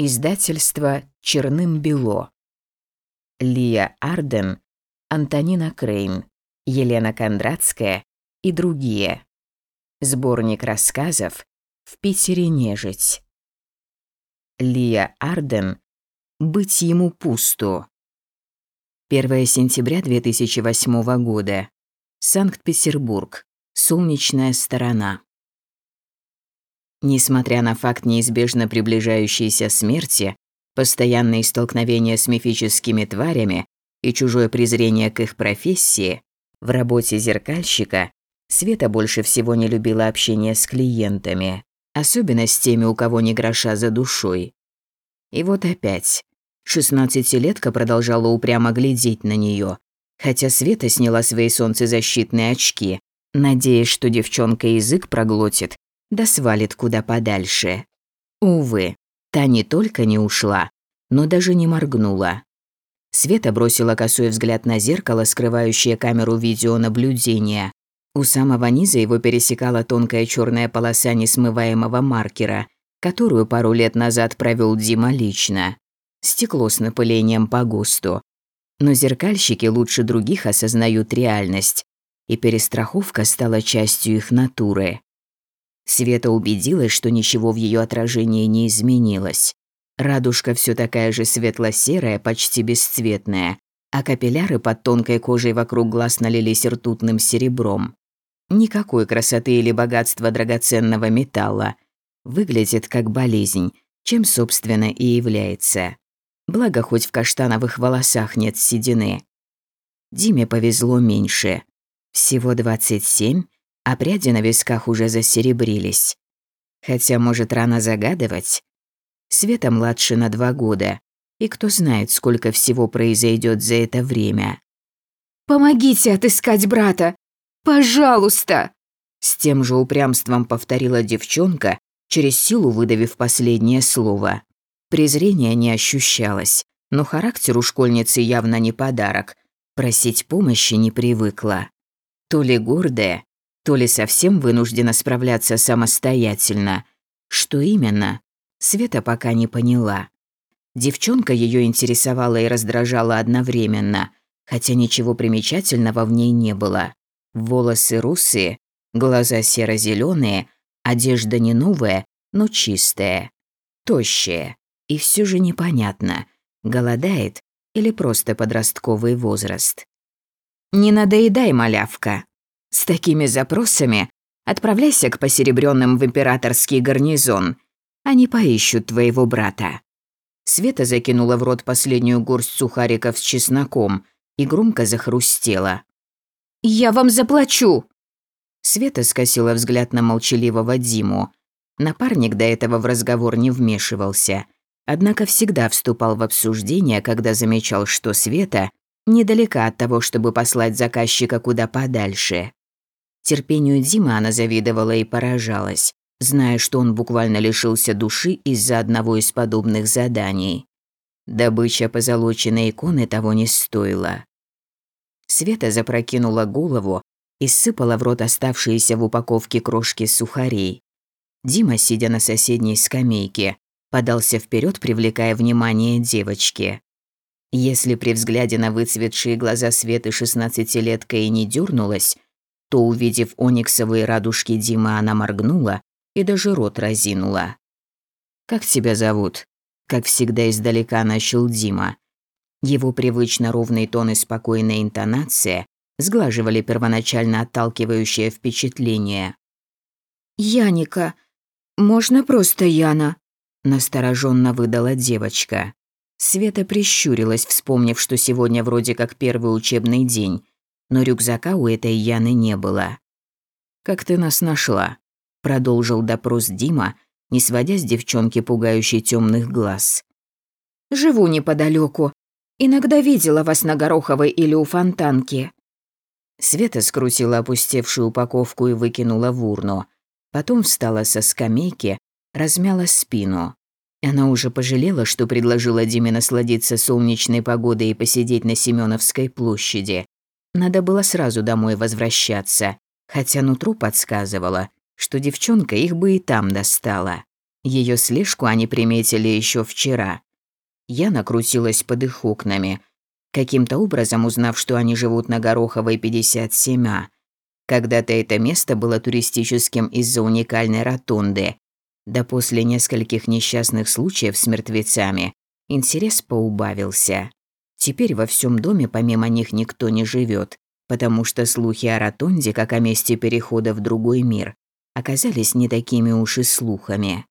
Издательство «Черным бело». Лия Арден, Антонина Крейн, Елена Кондратская и другие. Сборник рассказов «В Питере нежить». Лия Арден «Быть ему пусту». 1 сентября 2008 года. Санкт-Петербург. Солнечная сторона. Несмотря на факт неизбежно приближающейся смерти, постоянные столкновения с мифическими тварями и чужое презрение к их профессии, в работе зеркальщика Света больше всего не любила общение с клиентами, особенно с теми, у кого не гроша за душой. И вот опять. Шестнадцатилетка продолжала упрямо глядеть на нее, хотя Света сняла свои солнцезащитные очки, надеясь, что девчонка язык проглотит да свалит куда подальше. Увы, та не только не ушла, но даже не моргнула. Света бросила косой взгляд на зеркало, скрывающее камеру видеонаблюдения. У самого низа его пересекала тонкая черная полоса несмываемого маркера, которую пару лет назад провел Дима лично. Стекло с напылением по густу. Но зеркальщики лучше других осознают реальность, и перестраховка стала частью их натуры. Света убедилась, что ничего в ее отражении не изменилось. Радужка все такая же светло-серая, почти бесцветная, а капилляры под тонкой кожей вокруг глаз налились ртутным серебром. Никакой красоты или богатства драгоценного металла. Выглядит как болезнь, чем, собственно, и является. Благо, хоть в каштановых волосах нет седины. Диме повезло меньше. Всего 27, а пряди на висках уже засеребрились. Хотя, может, рано загадывать. Света младше на два года, и кто знает, сколько всего произойдет за это время. «Помогите отыскать брата! Пожалуйста!» С тем же упрямством повторила девчонка, через силу выдавив последнее слово. Презрения не ощущалось, но характер у школьницы явно не подарок. Просить помощи не привыкла. То ли гордая, то ли совсем вынуждена справляться самостоятельно. Что именно? Света пока не поняла. Девчонка ее интересовала и раздражала одновременно, хотя ничего примечательного в ней не было. Волосы русые, глаза серо зеленые одежда не новая, но чистая, тощая. И все же непонятно, голодает или просто подростковый возраст. «Не надоедай, малявка», с такими запросами отправляйся к посеребренным в императорский гарнизон. Они поищут твоего брата». Света закинула в рот последнюю горсть сухариков с чесноком и громко захрустела. «Я вам заплачу!» Света скосила взгляд на молчаливого Диму. Напарник до этого в разговор не вмешивался, однако всегда вступал в обсуждение, когда замечал, что Света недалека от того, чтобы послать заказчика куда подальше. Терпению Димы она завидовала и поражалась, зная, что он буквально лишился души из-за одного из подобных заданий. Добыча позолоченной иконы того не стоила. Света запрокинула голову и сыпала в рот оставшиеся в упаковке крошки сухарей. Дима, сидя на соседней скамейке, подался вперед, привлекая внимание девочки. Если при взгляде на выцветшие глаза Светы шестнадцатилетка и не дернулась, то, увидев ониксовые радужки Димы, она моргнула и даже рот разинула. «Как тебя зовут?» Как всегда издалека начал Дима. Его привычно ровный тон и спокойная интонация сглаживали первоначально отталкивающее впечатление. «Яника, можно просто Яна?» настороженно выдала девочка. Света прищурилась, вспомнив, что сегодня вроде как первый учебный день, но рюкзака у этой Яны не было. «Как ты нас нашла?» – продолжил допрос Дима, не сводя с девчонки пугающий темных глаз. «Живу неподалеку. Иногда видела вас на Гороховой или у Фонтанки». Света скрутила опустевшую упаковку и выкинула в урну. Потом встала со скамейки, размяла спину. Она уже пожалела, что предложила Диме насладиться солнечной погодой и посидеть на Семеновской площади. Надо было сразу домой возвращаться, хотя нутру подсказывала, что девчонка их бы и там достала. Ее слежку они приметили еще вчера. Я накрутилась под их окнами, каким-то образом узнав, что они живут на Гороховой 57А. Когда-то это место было туристическим из-за уникальной ротонды. Да после нескольких несчастных случаев с мертвецами интерес поубавился. Теперь во всем доме помимо них никто не живет, потому что слухи о ротонде, как о месте перехода в другой мир, оказались не такими уж и слухами.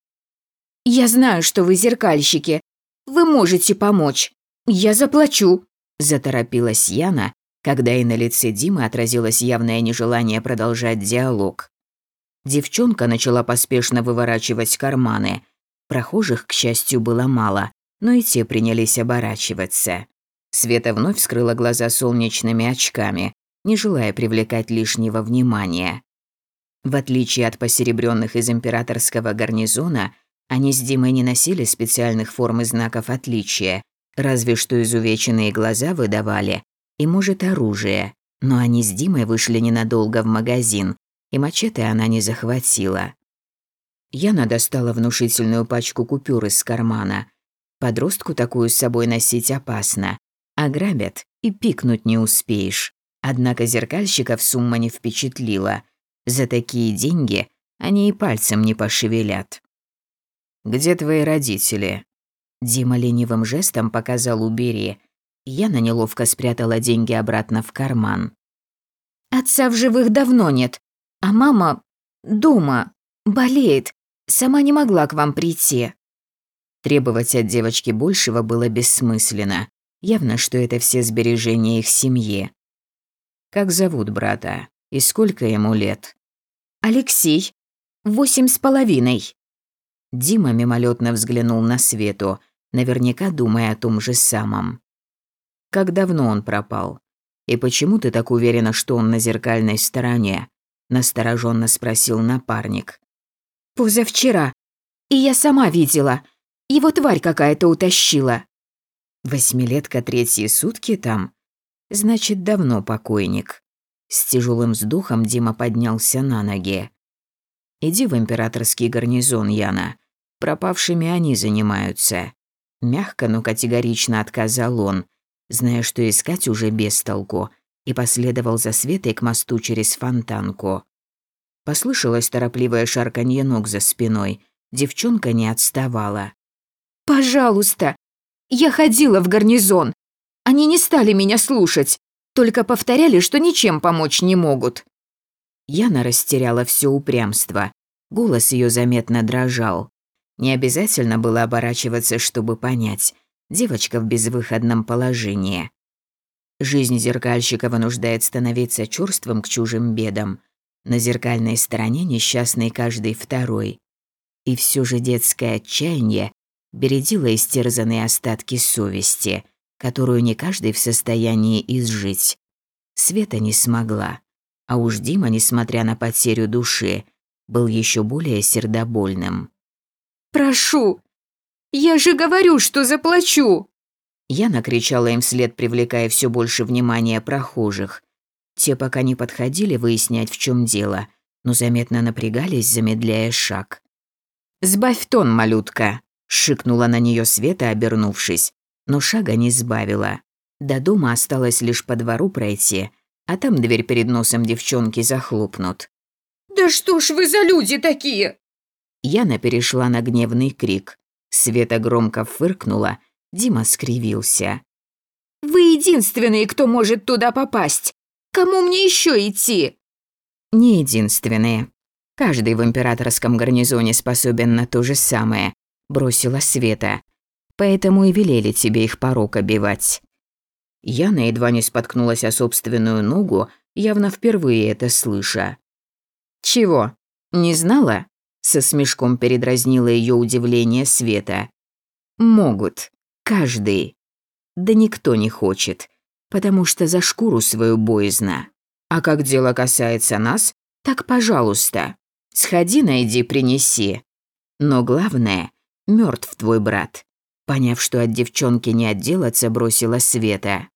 «Я знаю, что вы зеркальщики. Вы можете помочь. Я заплачу», – заторопилась Яна, когда и на лице Димы отразилось явное нежелание продолжать диалог. Девчонка начала поспешно выворачивать карманы. Прохожих, к счастью, было мало, но и те принялись оборачиваться. Света вновь вскрыла глаза солнечными очками, не желая привлекать лишнего внимания. В отличие от посеребренных из императорского гарнизона, они с Димой не носили специальных форм и знаков отличия, разве что изувеченные глаза выдавали, и, может, оружие. Но они с Димой вышли ненадолго в магазин, и мачете она не захватила. Яна достала внушительную пачку купюр из кармана. Подростку такую с собой носить опасно. Ограбят, и пикнуть не успеешь. Однако зеркальщиков сумма не впечатлила. За такие деньги они и пальцем не пошевелят. «Где твои родители?» Дима ленивым жестом показал «убери». Яна неловко спрятала деньги обратно в карман. «Отца в живых давно нет, а мама дома, болеет, сама не могла к вам прийти». Требовать от девочки большего было бессмысленно. Явно, что это все сбережения их семьи. Как зовут брата? И сколько ему лет? Алексей. Восемь с половиной. Дима мимолетно взглянул на Свету, наверняка думая о том же самом. Как давно он пропал? И почему ты так уверена, что он на зеркальной стороне? настороженно спросил напарник. Позавчера. И я сама видела. Его тварь какая-то утащила. Восьмилетка третьи сутки там? Значит, давно покойник. С тяжелым вздохом Дима поднялся на ноги. Иди в императорский гарнизон, Яна. Пропавшими они занимаются. Мягко, но категорично отказал он, зная, что искать уже без толку, и последовал за Светой к мосту через фонтанку. Послышалось торопливое шарканье ног за спиной. Девчонка не отставала. «Пожалуйста, я ходила в гарнизон. Они не стали меня слушать, только повторяли, что ничем помочь не могут». Яна растеряла все упрямство. Голос ее заметно дрожал. Не обязательно было оборачиваться, чтобы понять. Девочка в безвыходном положении. Жизнь зеркальщика вынуждает становиться чувством к чужим бедам. На зеркальной стороне несчастный каждый второй. И все же детское отчаяние бередило истерзанные остатки совести – которую не каждый в состоянии изжить. Света не смогла. А уж Дима, несмотря на потерю души, был еще более сердобольным. «Прошу! Я же говорю, что заплачу!» Я накричала им вслед, привлекая все больше внимания прохожих. Те пока не подходили выяснять, в чем дело, но заметно напрягались, замедляя шаг. «Сбавь тон, малютка!» – шикнула на нее Света, обернувшись но шага не сбавила. До дома осталось лишь по двору пройти, а там дверь перед носом девчонки захлопнут. «Да что ж вы за люди такие?» Яна перешла на гневный крик. Света громко фыркнула, Дима скривился. «Вы единственные, кто может туда попасть. Кому мне еще идти?» «Не единственные. Каждый в императорском гарнизоне способен на то же самое», – бросила Света поэтому и велели тебе их порог обивать». Яна едва не споткнулась о собственную ногу, явно впервые это слыша. «Чего? Не знала?» Со смешком передразнила ее удивление Света. «Могут. Каждый. Да никто не хочет, потому что за шкуру свою боязно. А как дело касается нас, так пожалуйста, сходи, найди, принеси. Но главное, мертв твой брат. Поняв, что от девчонки не отделаться, бросила Света.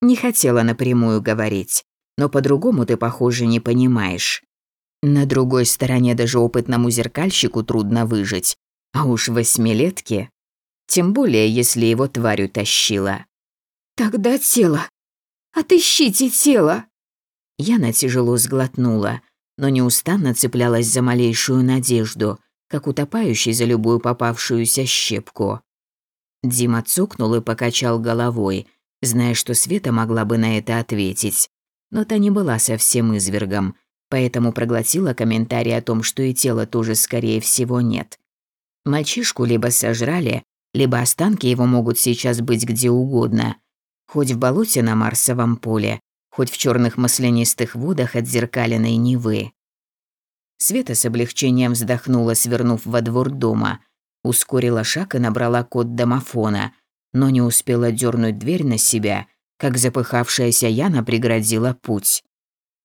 Не хотела напрямую говорить, но по-другому ты, похоже, не понимаешь. На другой стороне даже опытному зеркальщику трудно выжить, А уж восьмилетки, тем более, если его тварь тащила. «Тогда тело. Отыщите тело!» Яна тяжело сглотнула, но неустанно цеплялась за малейшую надежду, как утопающий за любую попавшуюся щепку. Дима цокнул и покачал головой, зная, что Света могла бы на это ответить. Но та не была совсем извергом, поэтому проглотила комментарий о том, что и тела тоже, скорее всего, нет. Мальчишку либо сожрали, либо останки его могут сейчас быть где угодно. Хоть в болоте на Марсовом поле, хоть в черных маслянистых водах от зеркаленной Невы. Света с облегчением вздохнула, свернув во двор дома, ускорила шаг и набрала код домофона, но не успела дернуть дверь на себя, как запыхавшаяся Яна преградила путь.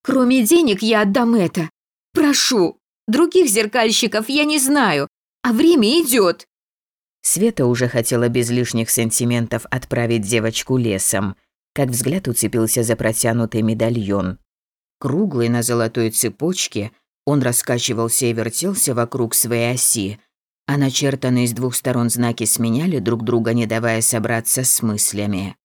«Кроме денег я отдам это. Прошу. Других зеркальщиков я не знаю, а время идет. Света уже хотела без лишних сантиментов отправить девочку лесом, как взгляд уцепился за протянутый медальон. Круглый на золотой цепочке, он раскачивался и вертелся вокруг своей оси, а начертанные с двух сторон знаки сменяли друг друга, не давая собраться с мыслями.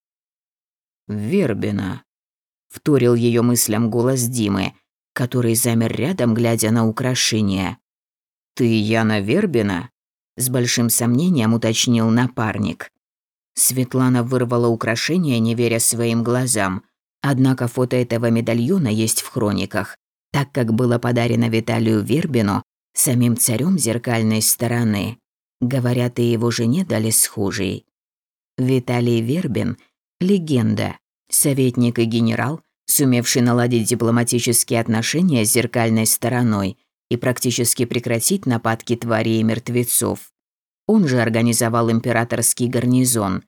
«Вербина», — вторил ее мыслям голос Димы, который замер рядом, глядя на украшение. «Ты Яна Вербина?» — с большим сомнением уточнил напарник. Светлана вырвала украшение, не веря своим глазам. Однако фото этого медальона есть в хрониках, так как было подарено Виталию Вербину самим царем зеркальной стороны. Говорят, и его жене дали схожий. Виталий Вербин – легенда, советник и генерал, сумевший наладить дипломатические отношения с зеркальной стороной и практически прекратить нападки тварей и мертвецов. Он же организовал императорский гарнизон.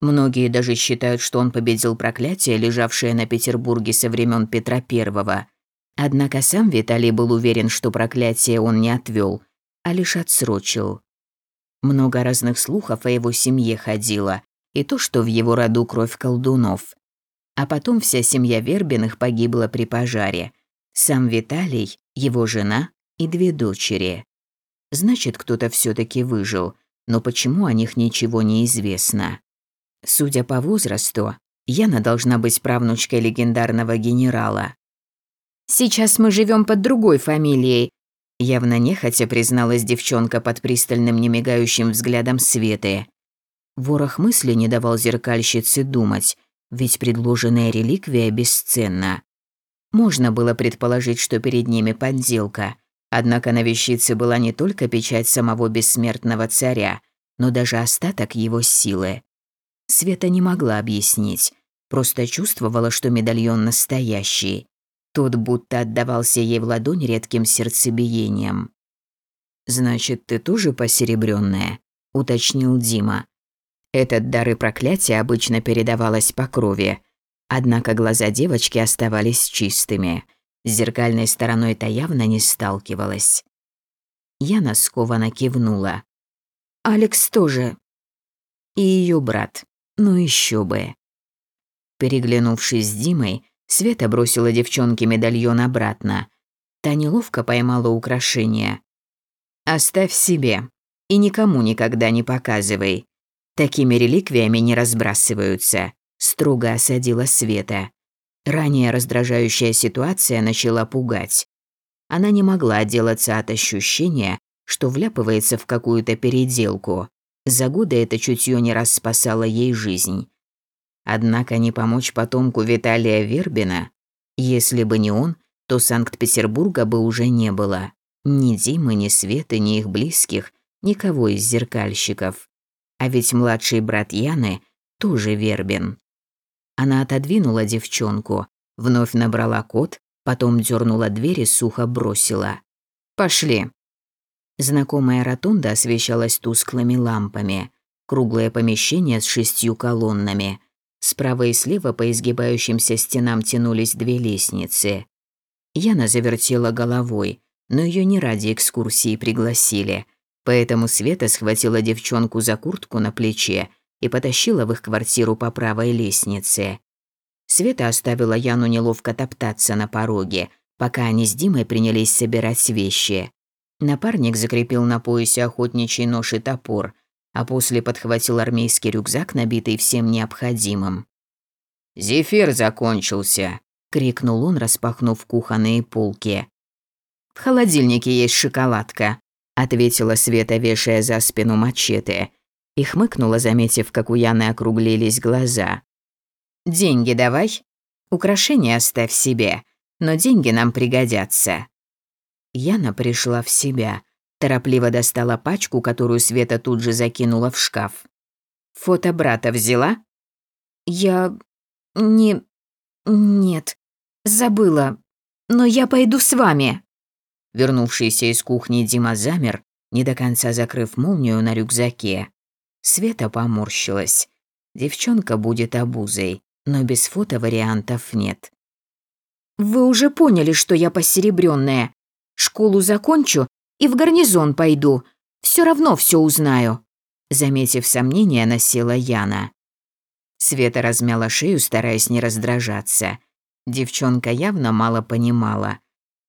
Многие даже считают, что он победил проклятие, лежавшее на Петербурге со времен Петра I. Однако сам Виталий был уверен, что проклятие он не отвел, а лишь отсрочил. Много разных слухов о его семье ходило, и то, что в его роду кровь колдунов. А потом вся семья Вербиных погибла при пожаре. Сам Виталий, его жена и две дочери. Значит, кто-то все таки выжил, но почему о них ничего не известно? Судя по возрасту, Яна должна быть правнучкой легендарного генерала. «Сейчас мы живем под другой фамилией», явно нехотя призналась девчонка под пристальным немигающим взглядом Светы. Ворох мысли не давал зеркальщице думать, ведь предложенная реликвия бесценна. Можно было предположить, что перед ними подделка, Однако на вещице была не только печать самого бессмертного царя, но даже остаток его силы. Света не могла объяснить, просто чувствовала, что медальон настоящий. Тот будто отдавался ей в ладонь редким сердцебиением. «Значит, ты тоже посеребрённая?» – уточнил Дима. Этот дар и проклятие обычно передавалось по крови, однако глаза девочки оставались чистыми – с зеркальной стороной-то явно не сталкивалась. Я скованно кивнула. «Алекс тоже». И ее брат. Ну еще бы. Переглянувшись с Димой, Света бросила девчонке медальон обратно. Та неловко поймала украшение. «Оставь себе и никому никогда не показывай. Такими реликвиями не разбрасываются», – строго осадила Света. Ранее раздражающая ситуация начала пугать. Она не могла отделаться от ощущения, что вляпывается в какую-то переделку. За годы это чутье не раз спасало ей жизнь. Однако не помочь потомку Виталия Вербина, если бы не он, то Санкт-Петербурга бы уже не было. Ни Димы, ни Светы, ни их близких, никого из зеркальщиков. А ведь младший брат Яны тоже Вербин. Она отодвинула девчонку, вновь набрала код, потом дернула дверь и сухо бросила. «Пошли». Знакомая ротонда освещалась тусклыми лампами. Круглое помещение с шестью колоннами. Справа и слева по изгибающимся стенам тянулись две лестницы. Яна завертела головой, но ее не ради экскурсии пригласили. Поэтому Света схватила девчонку за куртку на плече и потащила в их квартиру по правой лестнице. Света оставила Яну неловко топтаться на пороге, пока они с Димой принялись собирать вещи. Напарник закрепил на поясе охотничий нож и топор, а после подхватил армейский рюкзак, набитый всем необходимым. «Зефир закончился!» — крикнул он, распахнув кухонные полки. «В холодильнике есть шоколадка», — ответила Света, вешая за спину мачете, и хмыкнула, заметив, как у Яны округлились глаза. «Деньги давай. Украшения оставь себе, но деньги нам пригодятся». Яна пришла в себя, торопливо достала пачку, которую Света тут же закинула в шкаф. «Фото брата взяла?» «Я... не... нет, забыла. Но я пойду с вами». Вернувшийся из кухни Дима замер, не до конца закрыв молнию на рюкзаке. Света поморщилась. Девчонка будет обузой, но без фото вариантов нет. «Вы уже поняли, что я посеребрённая. Школу закончу и в гарнизон пойду. Все равно все узнаю». Заметив сомнение, насела Яна. Света размяла шею, стараясь не раздражаться. Девчонка явно мало понимала.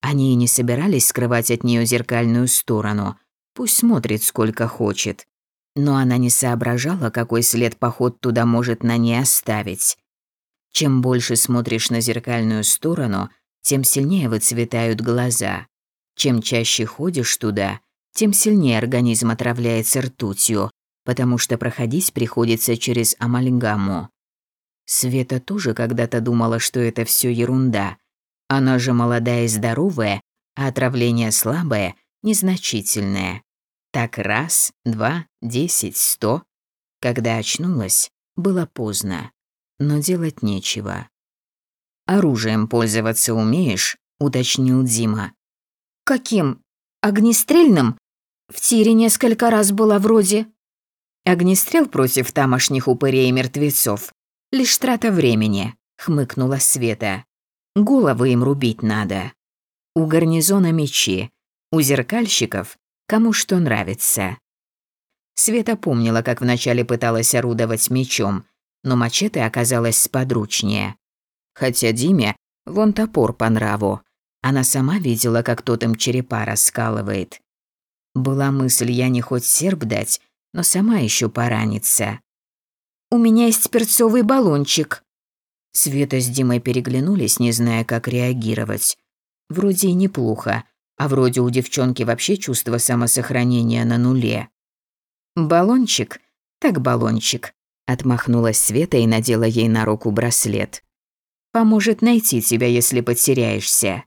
Они и не собирались скрывать от нее зеркальную сторону. Пусть смотрит сколько хочет. Но она не соображала, какой след поход туда может на ней оставить. Чем больше смотришь на зеркальную сторону, тем сильнее выцветают глаза. Чем чаще ходишь туда, тем сильнее организм отравляется ртутью, потому что проходить приходится через амальгаму. Света тоже когда-то думала, что это все ерунда, она же молодая и здоровая, а отравление слабое, незначительное. Так раз, два, десять, сто. Когда очнулась, было поздно, но делать нечего. «Оружием пользоваться умеешь?» – уточнил Дима. «Каким? Огнестрельным? В тире несколько раз было вроде...» «Огнестрел против тамошних упырей и мертвецов. Лишь трата времени», – хмыкнула Света. Головы им рубить надо. У гарнизона мечи, у зеркальщиков кому что нравится. Света помнила, как вначале пыталась орудовать мечом, но мачете оказалось сподручнее. Хотя Диме вон топор по нраву. Она сама видела, как тот им черепа раскалывает. Была мысль, я не хоть серб дать, но сама еще поранится. «У меня есть перцовый баллончик», Света с Димой переглянулись, не зная, как реагировать. Вроде и неплохо, а вроде у девчонки вообще чувство самосохранения на нуле. «Баллончик? Так баллончик», — отмахнулась Света и надела ей на руку браслет. «Поможет найти тебя, если потеряешься».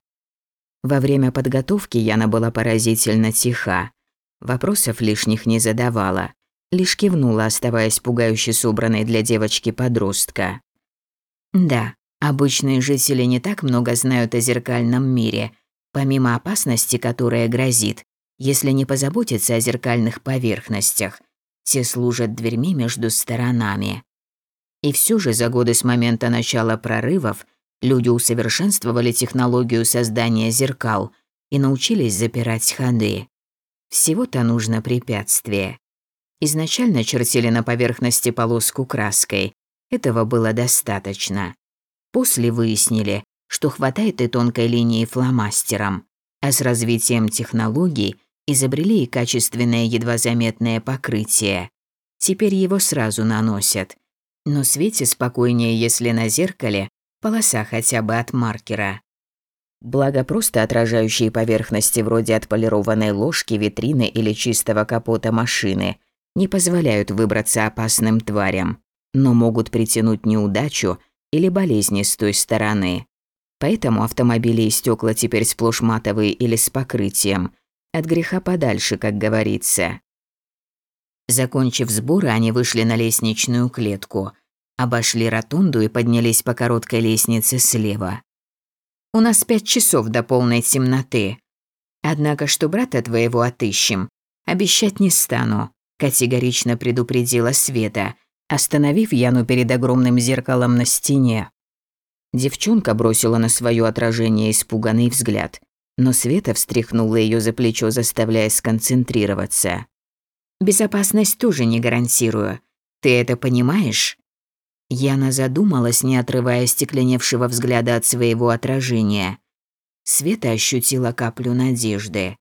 Во время подготовки Яна была поразительно тиха. Вопросов лишних не задавала. Лишь кивнула, оставаясь пугающе собранной для девочки-подростка. Да, обычные жители не так много знают о зеркальном мире, помимо опасности, которая грозит, если не позаботиться о зеркальных поверхностях. Те служат дверьми между сторонами. И все же за годы с момента начала прорывов люди усовершенствовали технологию создания зеркал и научились запирать ходы. Всего-то нужно препятствие. Изначально чертили на поверхности полоску краской, этого было достаточно. После выяснили, что хватает и тонкой линии фломастером, а с развитием технологий изобрели и качественное едва заметное покрытие. Теперь его сразу наносят. Но Свете спокойнее, если на зеркале полоса хотя бы от маркера. Благо просто отражающие поверхности вроде отполированной ложки, витрины или чистого капота машины не позволяют выбраться опасным тварям но могут притянуть неудачу или болезни с той стороны. Поэтому автомобили и стекла теперь сплошь матовые или с покрытием. От греха подальше, как говорится. Закончив сборы, они вышли на лестничную клетку, обошли ротунду и поднялись по короткой лестнице слева. «У нас пять часов до полной темноты. Однако, что брата твоего отыщем, обещать не стану», категорично предупредила Света – остановив Яну перед огромным зеркалом на стене. Девчонка бросила на свое отражение испуганный взгляд, но Света встряхнула ее за плечо, заставляя сконцентрироваться. «Безопасность тоже не гарантирую. Ты это понимаешь?» Яна задумалась, не отрывая стекленевшего взгляда от своего отражения. Света ощутила каплю надежды.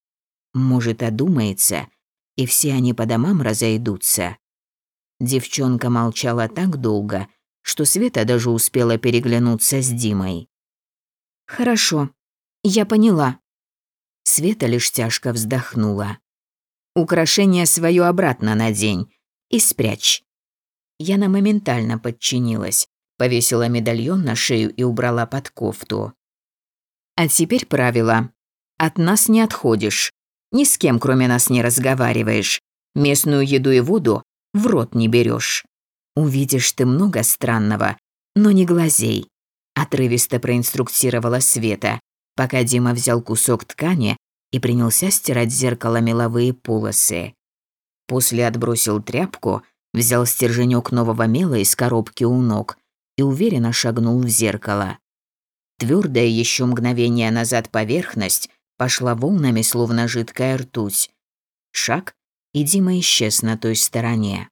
Может, одумается, и все они по домам разойдутся. Девчонка молчала так долго, что Света даже успела переглянуться с Димой. «Хорошо, я поняла». Света лишь тяжко вздохнула. «Украшение свое обратно надень и спрячь». Яна моментально подчинилась, повесила медальон на шею и убрала под кофту. «А теперь правило. От нас не отходишь. Ни с кем, кроме нас, не разговариваешь. Местную еду и воду в рот не берешь. Увидишь ты много странного, но не глазей. Отрывисто проинструктировала Света, пока Дима взял кусок ткани и принялся стирать зеркало меловые полосы. После отбросил тряпку, взял стерженек нового мела из коробки у ног и уверенно шагнул в зеркало. Твердая еще мгновение назад поверхность пошла волнами, словно жидкая ртуть. Шаг, и Дима исчез на той стороне.